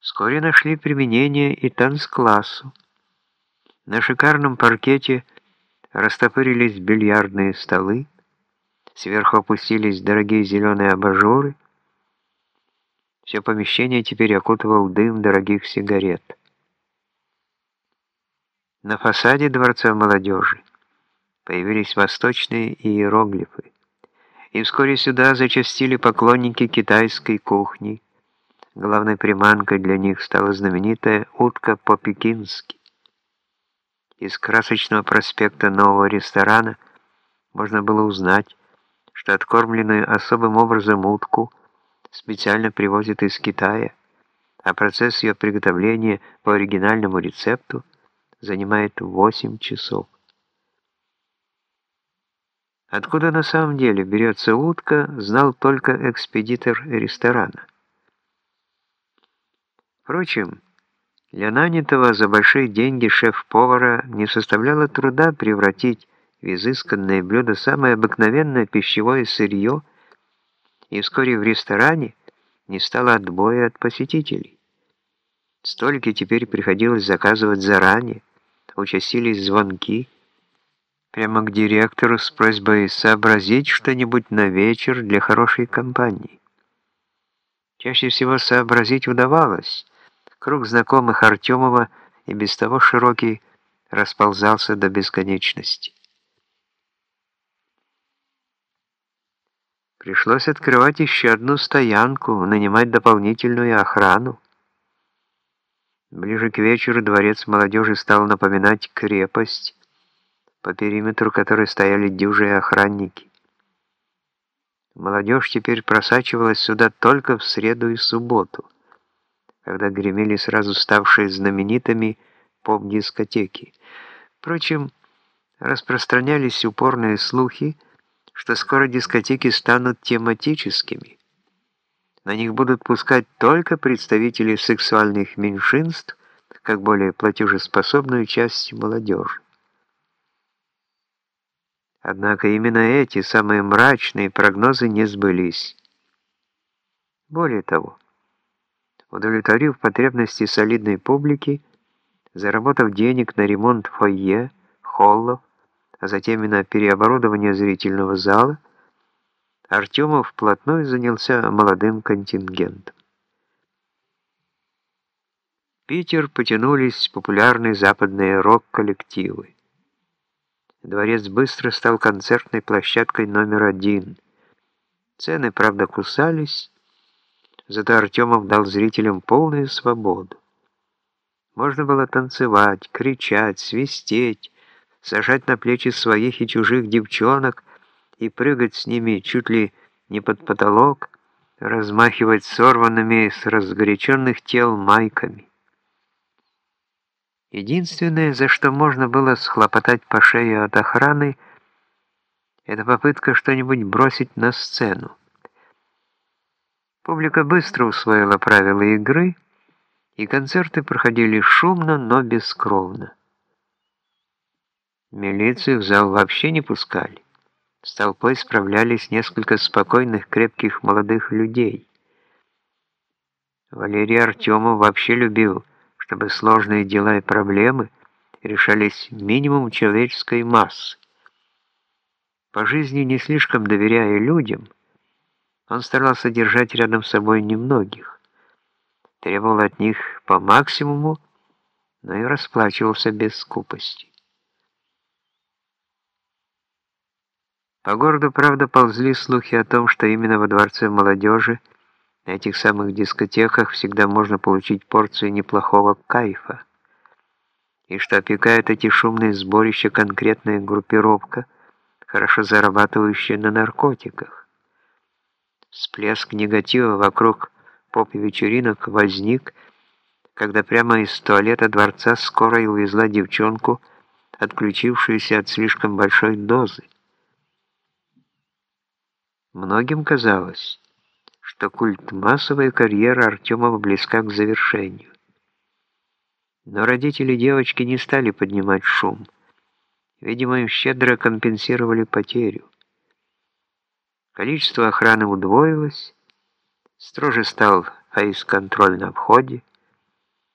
Вскоре нашли применение и танцклассу. На шикарном паркете растопырились бильярдные столы, сверху опустились дорогие зеленые абажуры. Все помещение теперь окутывал дым дорогих сигарет. На фасаде Дворца молодежи появились восточные иероглифы, и вскоре сюда зачастили поклонники китайской кухни, Главной приманкой для них стала знаменитая утка по-пекински. Из красочного проспекта нового ресторана можно было узнать, что откормленную особым образом утку специально привозят из Китая, а процесс ее приготовления по оригинальному рецепту занимает 8 часов. Откуда на самом деле берется утка, знал только экспедитор ресторана. Впрочем, для нанятого за большие деньги шеф-повара не составляло труда превратить в изысканное блюдо самое обыкновенное пищевое сырье, и вскоре в ресторане не стало отбоя от посетителей. Столики теперь приходилось заказывать заранее, участились звонки, прямо к директору с просьбой сообразить что-нибудь на вечер для хорошей компании. Чаще всего сообразить удавалось, Круг знакомых Артемова и без того широкий расползался до бесконечности. Пришлось открывать еще одну стоянку, нанимать дополнительную охрану. Ближе к вечеру дворец молодежи стал напоминать крепость, по периметру которой стояли дюжие охранники. Молодежь теперь просачивалась сюда только в среду и субботу когда гремели сразу ставшие знаменитыми поп-дискотеки. Впрочем, распространялись упорные слухи, что скоро дискотеки станут тематическими. На них будут пускать только представители сексуальных меньшинств, как более платежеспособную часть молодежи. Однако именно эти самые мрачные прогнозы не сбылись. Более того, удовлетворив потребности солидной публики, заработав денег на ремонт фойе, холлов, а затем и на переоборудование зрительного зала, Артемов вплотную занялся молодым контингентом. Питер потянулись популярные западные рок-коллективы. Дворец быстро стал концертной площадкой номер один. Цены, правда, кусались, Зато Артемов дал зрителям полную свободу. Можно было танцевать, кричать, свистеть, сажать на плечи своих и чужих девчонок и прыгать с ними чуть ли не под потолок, размахивать сорванными с разгоряченных тел майками. Единственное, за что можно было схлопотать по шее от охраны, это попытка что-нибудь бросить на сцену. Публика быстро усвоила правила игры, и концерты проходили шумно, но бескровно. Милицию в зал вообще не пускали. С толпой справлялись несколько спокойных, крепких молодых людей. Валерий Артемов вообще любил, чтобы сложные дела и проблемы решались минимум человеческой массы. По жизни не слишком доверяя людям, он старался держать рядом с собой немногих, требовал от них по максимуму, но и расплачивался без скупости. По городу, правда, ползли слухи о том, что именно во Дворце молодежи на этих самых дискотеках всегда можно получить порцию неплохого кайфа, и что опекает эти шумные сборища конкретная группировка, хорошо зарабатывающая на наркотиках. Всплеск негатива вокруг поп-вечеринок возник, когда прямо из туалета дворца скорой увезла девчонку, отключившуюся от слишком большой дозы. Многим казалось, что культ массовой карьеры Артемова близка к завершению. Но родители девочки не стали поднимать шум. Видимо, им щедро компенсировали потерю. Количество охраны удвоилось, строже стал фейс-контроль на входе,